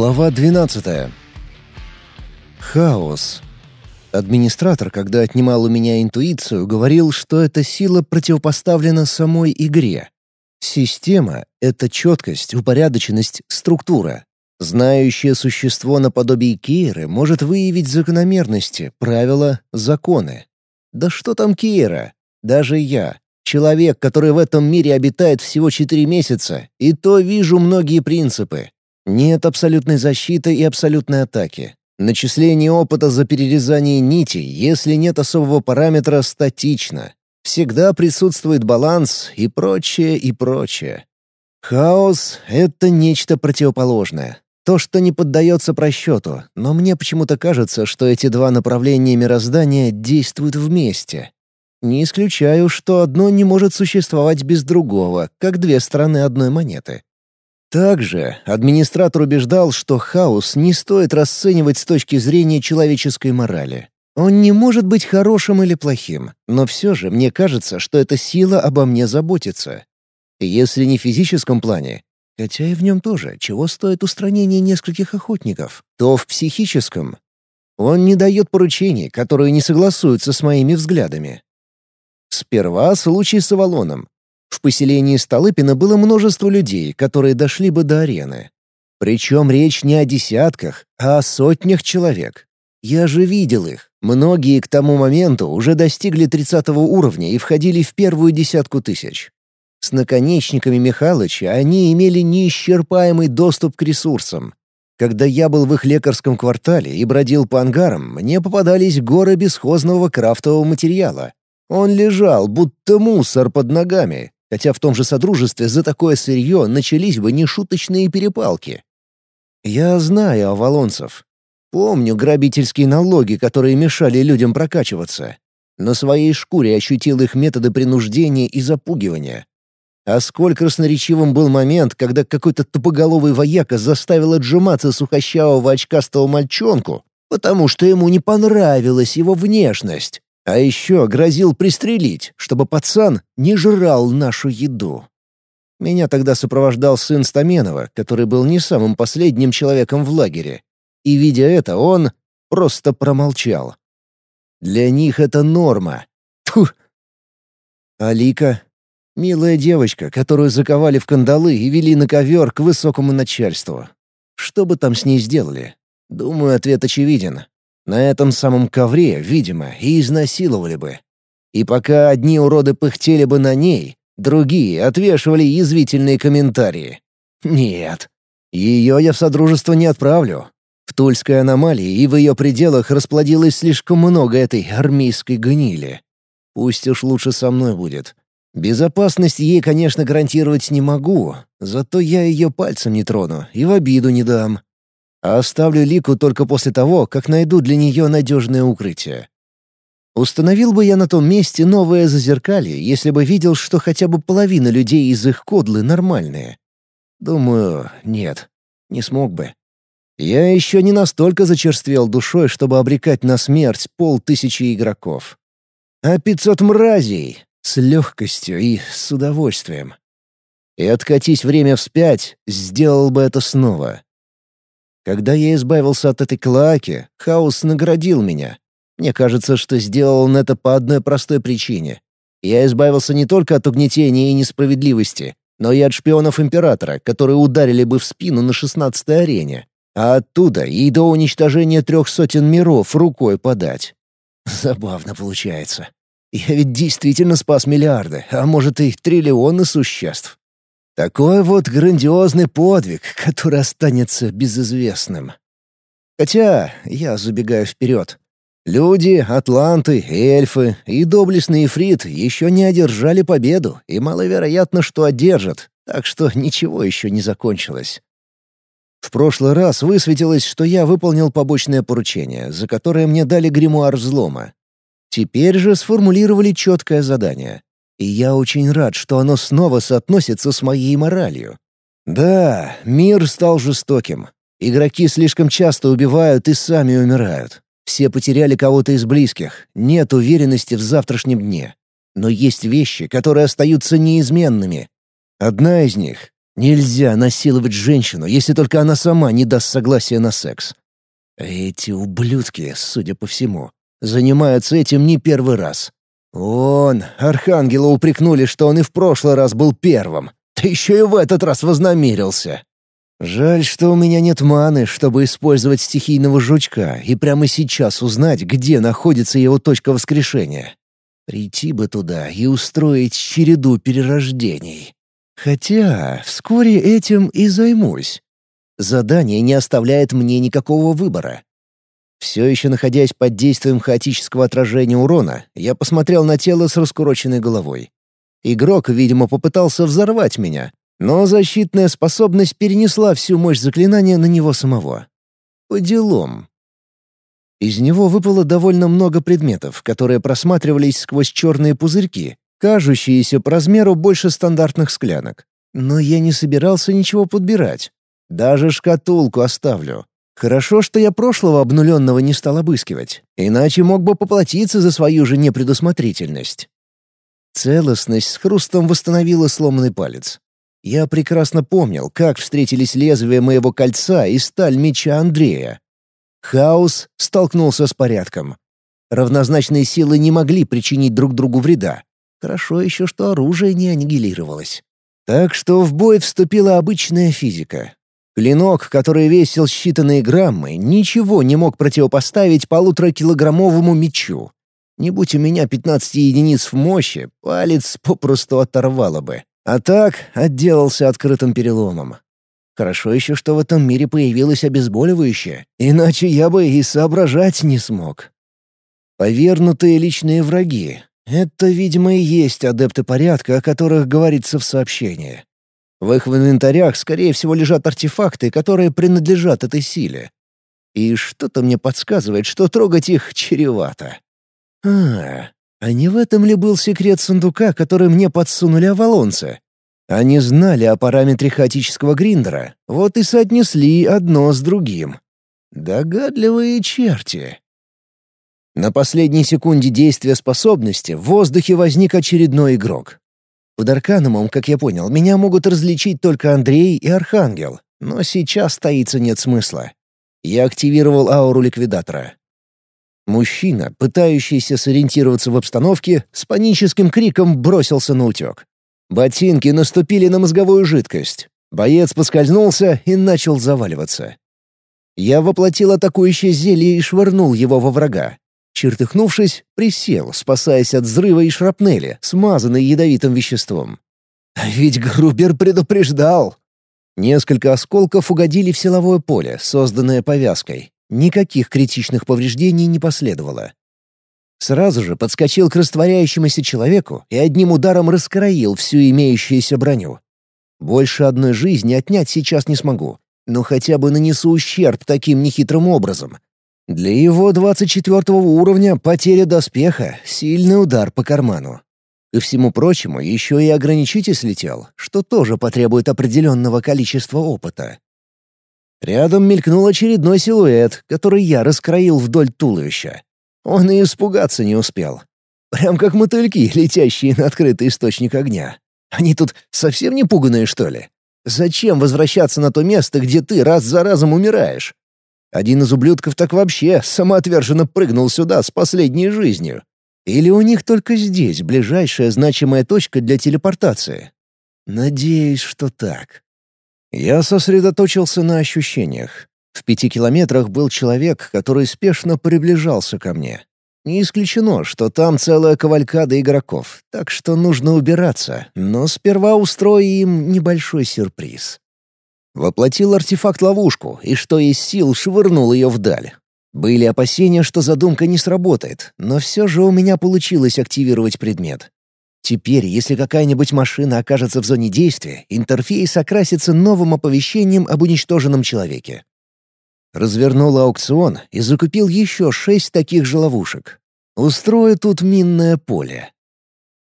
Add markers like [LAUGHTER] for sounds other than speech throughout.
Глава 12. Хаос. Администратор, когда отнимал у меня интуицию, говорил, что эта сила противопоставлена самой игре. Система — это четкость, упорядоченность, структура. Знающее существо наподобие Кейры может выявить закономерности, правила, законы. Да что там Кейра? Даже я, человек, который в этом мире обитает всего четыре месяца, и то вижу многие принципы. Нет абсолютной защиты и абсолютной атаки. Начисление опыта за перерезание нитей, если нет особого параметра, статично. Всегда присутствует баланс и прочее, и прочее. Хаос — это нечто противоположное. То, что не поддается просчету, но мне почему-то кажется, что эти два направления мироздания действуют вместе. Не исключаю, что одно не может существовать без другого, как две стороны одной монеты. Также администратор убеждал, что хаос не стоит расценивать с точки зрения человеческой морали. Он не может быть хорошим или плохим, но все же мне кажется, что эта сила обо мне заботится. Если не в физическом плане, хотя и в нем тоже, чего стоит устранение нескольких охотников, то в психическом. Он не дает поручений, которые не согласуются с моими взглядами. Сперва случай с Авалоном. В поселении Столыпина было множество людей, которые дошли бы до арены. Причем речь не о десятках, а о сотнях человек. Я же видел их. Многие к тому моменту уже достигли 30 уровня и входили в первую десятку тысяч. С наконечниками Михалыча они имели неисчерпаемый доступ к ресурсам. Когда я был в их лекарском квартале и бродил по ангарам, мне попадались горы бесхозного крафтового материала. Он лежал, будто мусор под ногами, хотя в том же Содружестве за такое сырье начались бы нешуточные перепалки. Я знаю авалонцев. Помню грабительские налоги, которые мешали людям прокачиваться. На своей шкуре ощутил их методы принуждения и запугивания. А сколь красноречивым был момент, когда какой-то тупоголовый вояка заставил отжиматься сухощавого очкастого мальчонку, потому что ему не понравилась его внешность. А еще грозил пристрелить, чтобы пацан не жрал нашу еду. Меня тогда сопровождал сын Стаменова, который был не самым последним человеком в лагере. И, видя это, он просто промолчал. Для них это норма. Тьфу! Алика — милая девочка, которую заковали в кандалы и вели на ковер к высокому начальству. Что бы там с ней сделали? Думаю, ответ очевиден. На этом самом ковре, видимо, и изнасиловали бы. И пока одни уроды пыхтели бы на ней, другие отвешивали язвительные комментарии. Нет, ее я в Содружество не отправлю. В Тульской аномалии и в ее пределах расплодилось слишком много этой армейской гнили. Пусть уж лучше со мной будет. Безопасность ей, конечно, гарантировать не могу, зато я ее пальцем не трону и в обиду не дам а оставлю Лику только после того, как найду для нее надежное укрытие. Установил бы я на том месте новое зазеркалье, если бы видел, что хотя бы половина людей из их кодлы нормальные. Думаю, нет, не смог бы. Я еще не настолько зачерствел душой, чтобы обрекать на смерть полтысячи игроков. А пятьсот мразей — с легкостью и с удовольствием. И откатись время вспять, сделал бы это снова. Когда я избавился от этой клоаки, хаос наградил меня. Мне кажется, что сделал он это по одной простой причине. Я избавился не только от угнетения и несправедливости, но и от шпионов Императора, которые ударили бы в спину на шестнадцатой арене, а оттуда и до уничтожения трех сотен миров рукой подать. Забавно получается. Я ведь действительно спас миллиарды, а может и триллионы существ. Такой вот грандиозный подвиг, который останется безызвестным. Хотя я забегаю вперед. Люди, атланты, эльфы и доблестный эфрит еще не одержали победу, и маловероятно, что одержат, так что ничего еще не закончилось. В прошлый раз высветилось, что я выполнил побочное поручение, за которое мне дали гримуар взлома. Теперь же сформулировали четкое задание и я очень рад, что оно снова соотносится с моей моралью. Да, мир стал жестоким. Игроки слишком часто убивают и сами умирают. Все потеряли кого-то из близких, нет уверенности в завтрашнем дне. Но есть вещи, которые остаются неизменными. Одна из них Нельзя насиловать женщину, если только она сама не даст согласия на секс. Эти ублюдки, судя по всему, занимаются этим не первый раз. Он, Архангела упрекнули, что он и в прошлый раз был первым. Да еще и в этот раз вознамерился. Жаль, что у меня нет маны, чтобы использовать стихийного жучка и прямо сейчас узнать, где находится его точка воскрешения. Прийти бы туда и устроить череду перерождений. Хотя вскоре этим и займусь. Задание не оставляет мне никакого выбора. Все еще находясь под действием хаотического отражения урона, я посмотрел на тело с раскуроченной головой. Игрок, видимо, попытался взорвать меня, но защитная способность перенесла всю мощь заклинания на него самого. По делам. Из него выпало довольно много предметов, которые просматривались сквозь черные пузырьки, кажущиеся по размеру больше стандартных склянок. Но я не собирался ничего подбирать. Даже шкатулку оставлю. Хорошо, что я прошлого обнуленного не стал обыскивать, иначе мог бы поплатиться за свою же непредусмотрительность. Целостность с хрустом восстановила сломанный палец. Я прекрасно помнил, как встретились лезвия моего кольца и сталь меча Андрея. Хаос столкнулся с порядком. Равнозначные силы не могли причинить друг другу вреда. Хорошо еще, что оружие не аннигилировалось. Так что в бой вступила обычная физика. Клинок, который весил считанные граммы, ничего не мог противопоставить полуторакилограммовому мечу. Не будь у меня 15 единиц в мощи, палец попросту оторвало бы. А так отделался открытым переломом. Хорошо еще, что в этом мире появилось обезболивающее, иначе я бы и соображать не смог. Повернутые личные враги — это, видимо, и есть адепты порядка, о которых говорится в сообщении. В их инвентарях, скорее всего, лежат артефакты, которые принадлежат этой силе. И что-то мне подсказывает, что трогать их чревато. А, а не в этом ли был секрет сундука, который мне подсунули авалонцы? Они знали о параметре хаотического гриндера, вот и соотнесли одно с другим. Догадливые черти. На последней секунде действия способности в воздухе возник очередной игрок. Под Арканумом, как я понял, меня могут различить только Андрей и Архангел, но сейчас стоиться нет смысла. Я активировал ауру ликвидатора. Мужчина, пытающийся сориентироваться в обстановке, с паническим криком бросился на утек. Ботинки наступили на мозговую жидкость. Боец поскользнулся и начал заваливаться. Я воплотил атакующее зелье и швырнул его во врага. Чертыхнувшись, присел, спасаясь от взрыва и шрапнели, смазанной ядовитым веществом. А ведь Грубер предупреждал. Несколько осколков угодили в силовое поле, созданное повязкой. Никаких критичных повреждений не последовало. Сразу же подскочил к растворяющемуся человеку и одним ударом раскроил всю имеющуюся броню. Больше одной жизни отнять сейчас не смогу, но хотя бы нанесу ущерб таким нехитрым образом — для его 24 уровня потеря доспеха — сильный удар по карману. Ко всему прочему, еще и ограничитель слетел, что тоже потребует определенного количества опыта. Рядом мелькнул очередной силуэт, который я раскроил вдоль туловища. Он и испугаться не успел. Прям как мотыльки, летящие на открытый источник огня. Они тут совсем не пуганые, что ли? Зачем возвращаться на то место, где ты раз за разом умираешь? Один из ублюдков так вообще самоотверженно прыгнул сюда с последней жизнью. Или у них только здесь ближайшая значимая точка для телепортации? Надеюсь, что так. Я сосредоточился на ощущениях. В пяти километрах был человек, который спешно приближался ко мне. Не исключено, что там целая кавалькада игроков, так что нужно убираться, но сперва устрою им небольшой сюрприз. Воплотил артефакт-ловушку и, что из сил, швырнул ее вдаль. Были опасения, что задумка не сработает, но все же у меня получилось активировать предмет. Теперь, если какая-нибудь машина окажется в зоне действия, интерфейс окрасится новым оповещением об уничтоженном человеке. Развернул аукцион и закупил еще шесть таких же ловушек. Устрою тут минное поле.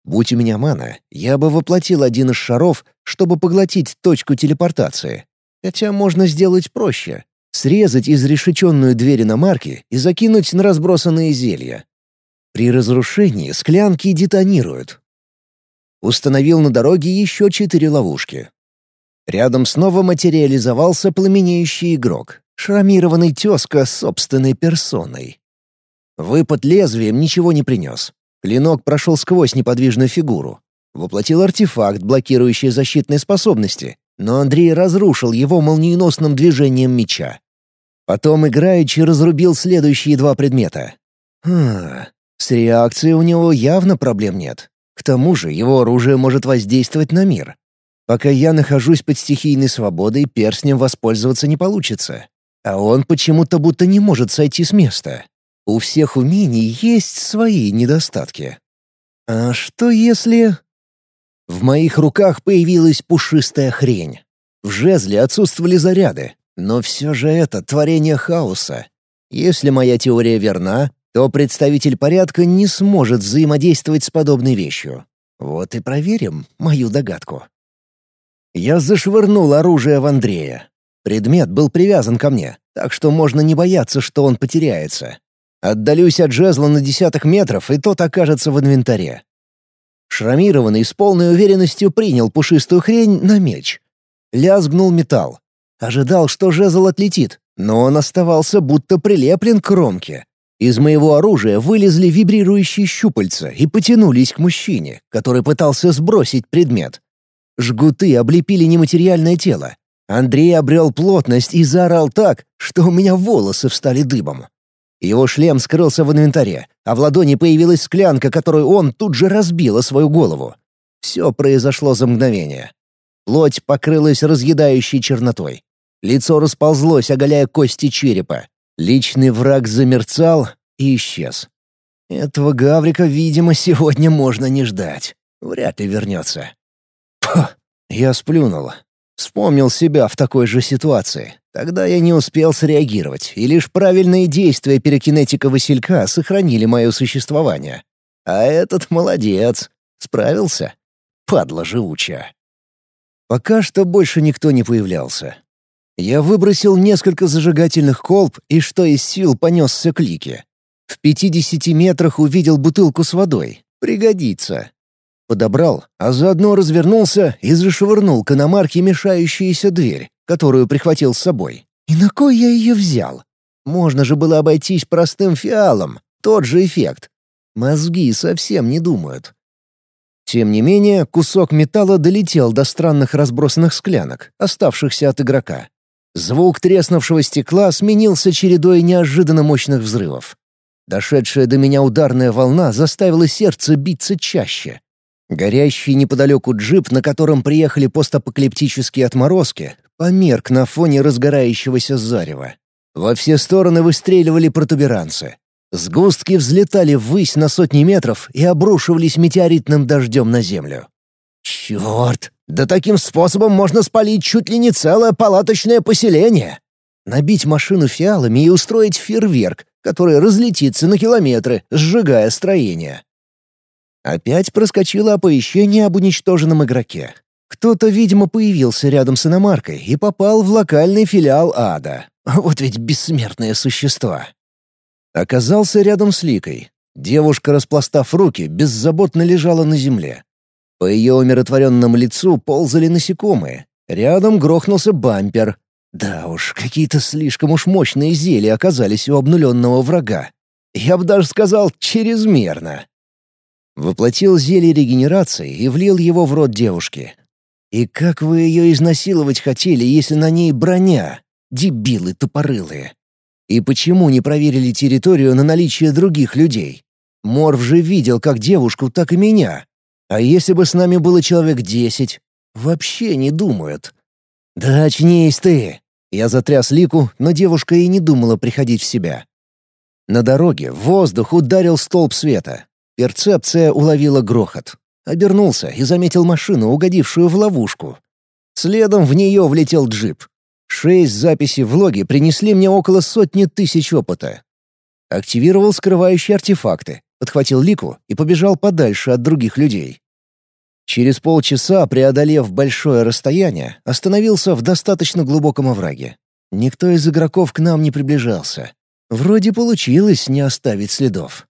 Будь у меня мана, я бы воплотил один из шаров, чтобы поглотить точку телепортации. Хотя можно сделать проще. Срезать изрешеченную дверь иномарки и закинуть на разбросанные зелья. При разрушении склянки детонируют. Установил на дороге еще четыре ловушки. Рядом снова материализовался пламенеющий игрок, шрамированный тезка собственной персоной. Выпад лезвием ничего не принес. Клинок прошел сквозь неподвижную фигуру. Воплотил артефакт, блокирующий защитные способности, но Андрей разрушил его молниеносным движением меча. Потом играючи разрубил следующие два предмета. Хм, с реакцией у него явно проблем нет. К тому же его оружие может воздействовать на мир. Пока я нахожусь под стихийной свободой, перстнем воспользоваться не получится. А он почему-то будто не может сойти с места. У всех умений есть свои недостатки. А что если... В моих руках появилась пушистая хрень. В жезле отсутствовали заряды, но все же это творение хаоса. Если моя теория верна, то представитель порядка не сможет взаимодействовать с подобной вещью. Вот и проверим мою догадку. Я зашвырнул оружие в Андрея. Предмет был привязан ко мне, так что можно не бояться, что он потеряется. Отдалюсь от жезла на десяток метров, и тот окажется в инвентаре. Шрамированный с полной уверенностью принял пушистую хрень на меч. Лязгнул металл. Ожидал, что жезл отлетит, но он оставался будто прилеплен к кромке. Из моего оружия вылезли вибрирующие щупальца и потянулись к мужчине, который пытался сбросить предмет. Жгуты облепили нематериальное тело. Андрей обрел плотность и заорал так, что у меня волосы встали дыбом. Его шлем скрылся в инвентаре, а в ладони появилась склянка, которую он тут же разбил о свою голову. Все произошло за мгновение. Плоть покрылась разъедающей чернотой. Лицо расползлось, оголяя кости черепа. Личный враг замерцал и исчез. Этого Гаврика, видимо, сегодня можно не ждать. Вряд ли вернется. Пх, я сплюнул. Вспомнил себя в такой же ситуации. Тогда я не успел среагировать, и лишь правильные действия пирокинетика Василька сохранили мое существование. А этот молодец. Справился. Падла живучая. Пока что больше никто не появлялся. Я выбросил несколько зажигательных колб и что из сил понесся к Лике. В пятидесяти метрах увидел бутылку с водой. Пригодится. Подобрал, а заодно развернулся и зашвырнул к иномарке мешающуюся дверь, которую прихватил с собой. И на кой я ее взял? Можно же было обойтись простым фиалом. Тот же эффект. Мозги совсем не думают. Тем не менее, кусок металла долетел до странных разбросанных склянок, оставшихся от игрока. Звук треснувшего стекла сменился чередой неожиданно мощных взрывов. Дошедшая до меня ударная волна заставила сердце биться чаще. Горящий неподалеку джип, на котором приехали постапокалиптические отморозки, померк на фоне разгорающегося зарева. Во все стороны выстреливали протуберанцы. Сгустки взлетали ввысь на сотни метров и обрушивались метеоритным дождем на землю. «Черт! Да таким способом можно спалить чуть ли не целое палаточное поселение!» Набить машину фиалами и устроить фейерверк, который разлетится на километры, сжигая строение. Опять проскочило оповещение об уничтоженном игроке. Кто-то, видимо, появился рядом с иномаркой и попал в локальный филиал ада. Вот ведь бессмертные существа. Оказался рядом с Ликой. Девушка, распластав руки, беззаботно лежала на земле. По ее умиротворенному лицу ползали насекомые. Рядом грохнулся бампер. Да уж, какие-то слишком уж мощные зелья оказались у обнуленного врага. Я бы даже сказал, чрезмерно. Воплотил зелье регенерации и влил его в рот девушки. И как вы ее изнасиловать хотели, если на ней броня? Дебилы тупорылые. И почему не проверили территорию на наличие других людей? Морв же видел как девушку, так и меня. А если бы с нами было человек десять? Вообще не думают. «Да очнись ты!» Я затряс Лику, но девушка и не думала приходить в себя. На дороге в воздух ударил столб света. Перцепция уловила грохот. Обернулся и заметил машину, угодившую в ловушку. Следом в нее влетел джип. Шесть записей в логе принесли мне около сотни тысяч опыта. Активировал скрывающие артефакты, подхватил лику и побежал подальше от других людей. Через полчаса, преодолев большое расстояние, остановился в достаточно глубоком овраге. Никто из игроков к нам не приближался. Вроде получилось не оставить следов.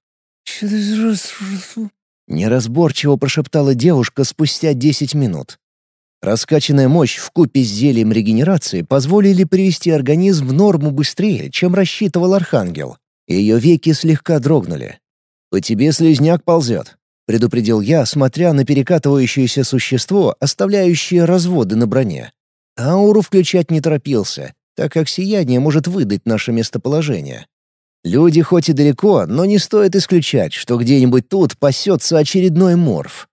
Неразборчиво прошептала девушка спустя десять минут. Раскачанная мощь в купе с зельем регенерации позволили привести организм в норму быстрее, чем рассчитывал Архангел. Ее веки слегка дрогнули. «По тебе слезняк ползет», — предупредил я, смотря на перекатывающееся существо, оставляющее разводы на броне. Ауру включать не торопился, так как сияние может выдать наше местоположение. Люди хоть и далеко, но не стоит исключать, что где-нибудь тут пасется очередной морф.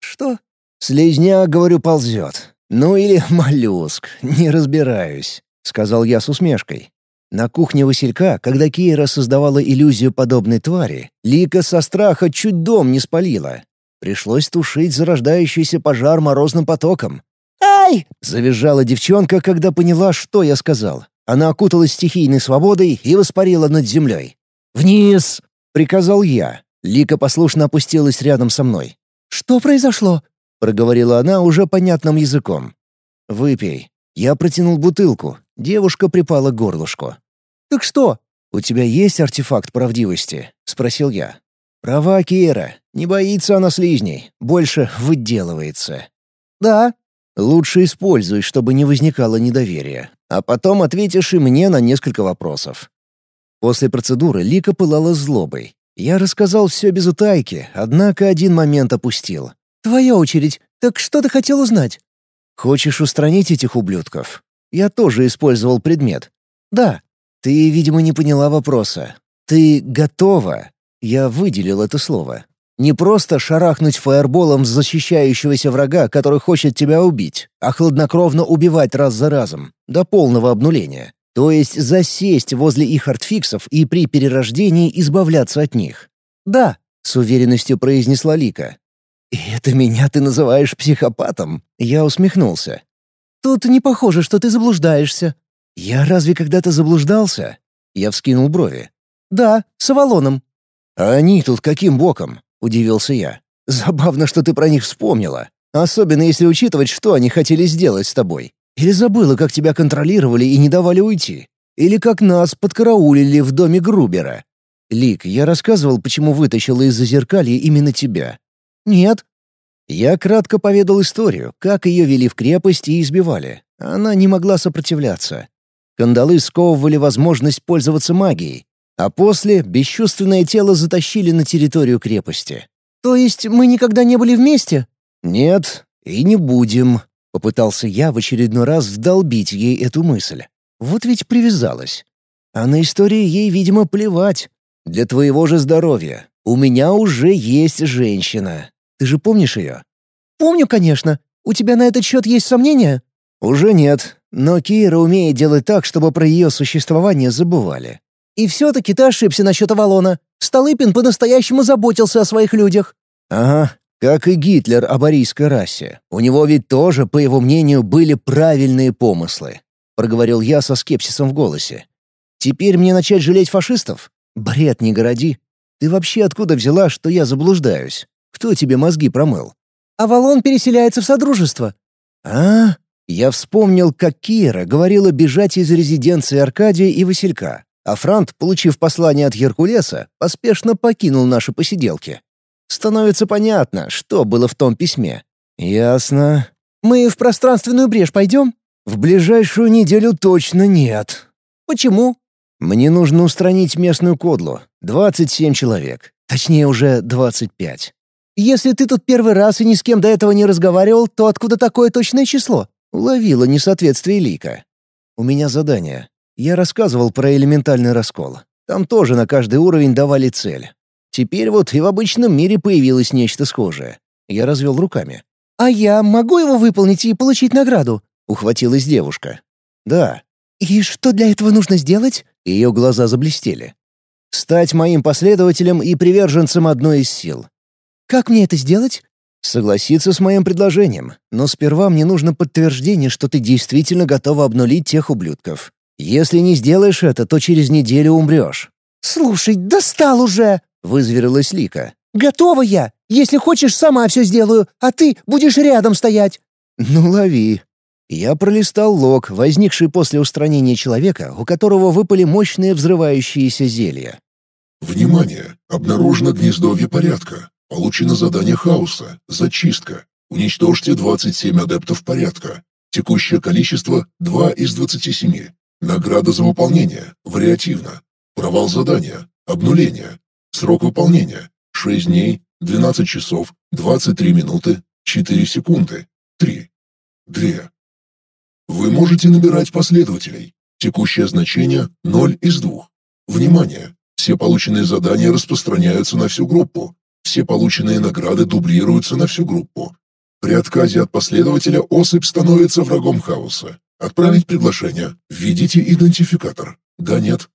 «Что?» «Слизня, говорю, ползет. Ну или [LAUGHS] моллюск, не разбираюсь», — сказал я с усмешкой. На кухне Василька, когда Кейра создавала иллюзию подобной твари, Лика со страха чуть дом не спалила. Пришлось тушить зарождающийся пожар морозным потоком. «Ай!» — завизжала девчонка, когда поняла, что я сказал. Она окуталась стихийной свободой и воспарила над землей. «Вниз!» — приказал я. Лика послушно опустилась рядом со мной. «Что произошло?» — проговорила она уже понятным языком. «Выпей». Я протянул бутылку. Девушка припала к горлышку. «Так что? У тебя есть артефакт правдивости?» — спросил я. «Права Кира. Не боится она слизней. Больше выделывается». «Да». «Лучше используй, чтобы не возникало недоверия. А потом ответишь и мне на несколько вопросов». После процедуры Лика пылала злобой. Я рассказал все без утайки, однако один момент опустил. «Твоя очередь. Так что ты хотел узнать?» «Хочешь устранить этих ублюдков? Я тоже использовал предмет». «Да». «Ты, видимо, не поняла вопроса. Ты готова?» Я выделил это слово. Не просто шарахнуть фаерболом защищающегося врага, который хочет тебя убить, а хладнокровно убивать раз за разом, до полного обнуления. То есть засесть возле их артфиксов и при перерождении избавляться от них. «Да», — с уверенностью произнесла Лика. «И это меня ты называешь психопатом?» Я усмехнулся. «Тут не похоже, что ты заблуждаешься». «Я разве когда-то заблуждался?» Я вскинул брови. «Да, с Авалоном». «А они тут каким боком?» — удивился я. «Забавно, что ты про них вспомнила. Особенно если учитывать, что они хотели сделать с тобой. Или забыла, как тебя контролировали и не давали уйти. Или как нас подкараулили в доме Грубера. Лик, я рассказывал, почему вытащила из-за зеркалья именно тебя. «Нет». Я кратко поведал историю, как ее вели в крепость и избивали. Она не могла сопротивляться. Кандалы сковывали возможность пользоваться магией, а после бесчувственное тело затащили на территорию крепости. «То есть мы никогда не были вместе?» «Нет, и не будем», — попытался я в очередной раз вдолбить ей эту мысль. Вот ведь привязалась. А на истории ей, видимо, плевать. Для твоего же здоровья. У меня уже есть женщина. Ты же помнишь ее?» «Помню, конечно. У тебя на этот счет есть сомнения?» «Уже нет. Но Кира умеет делать так, чтобы про ее существование забывали». «И все-таки ты ошибся насчет Авалона. Столыпин по-настоящему заботился о своих людях». «Ага, как и Гитлер о барийской расе. У него ведь тоже, по его мнению, были правильные помыслы», — проговорил я со скепсисом в голосе. «Теперь мне начать жалеть фашистов? Бред не городи. Ты вообще откуда взяла, что я заблуждаюсь? Кто тебе мозги промыл? Авалон переселяется в Содружество. А? Я вспомнил, как Кира говорила бежать из резиденции Аркадия и Василька, а Франт, получив послание от Геркулеса, поспешно покинул наши посиделки. Становится понятно, что было в том письме. Ясно. Мы в пространственную брешь пойдем? В ближайшую неделю точно нет. Почему? Мне нужно устранить местную кодлу. 27 человек. Точнее, уже 25. Если ты тут первый раз и ни с кем до этого не разговаривал, то откуда такое точное число? Уловила несоответствие Лика. У меня задание. Я рассказывал про элементальный раскол. Там тоже на каждый уровень давали цель. Теперь вот и в обычном мире появилось нечто схожее. Я развел руками. «А я могу его выполнить и получить награду?» — ухватилась девушка. «Да». «И что для этого нужно сделать?» Ее глаза заблестели. «Стать моим последователем и приверженцем одной из сил». «Как мне это сделать?» «Согласиться с моим предложением, но сперва мне нужно подтверждение, что ты действительно готова обнулить тех ублюдков. Если не сделаешь это, то через неделю умрешь». «Слушай, достал уже!» — вызверилась Лика. «Готова я! Если хочешь, сама все сделаю, а ты будешь рядом стоять!» «Ну, лови!» Я пролистал лог, возникший после устранения человека, у которого выпали мощные взрывающиеся зелья. «Внимание! Обнаружено гнездовье порядка. Получено задание хаоса. Зачистка. Уничтожьте 27 адептов порядка. Текущее количество 2 из 27. Награда за выполнение. Вариативно. Провал задания. Обнуление. Срок выполнения. 6 дней, 12 часов, 23 минуты, 4 секунды. 3. 2. Вы можете набирать последователей. Текущее значение 0 из 2. Внимание! Все полученные задания распространяются на всю группу. Все полученные награды дублируются на всю группу. При отказе от последователя особь становится врагом хаоса. Отправить приглашение. Введите идентификатор. Да, нет.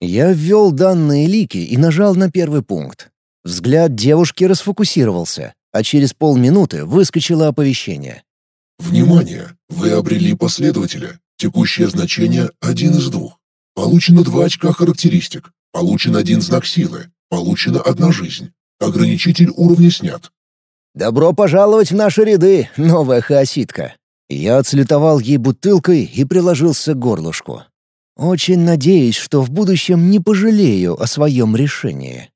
Я ввел данные лики и нажал на первый пункт. Взгляд девушки расфокусировался, а через полминуты выскочило оповещение. Внимание! Вы обрели последователя. Текущее значение — один из двух. Получено два очка характеристик. Получен один знак силы. Получена одна жизнь. Ограничитель уровня снят. «Добро пожаловать в наши ряды, новая хаоситка!» Я отслютовал ей бутылкой и приложился к горлышку. Очень надеюсь, что в будущем не пожалею о своем решении.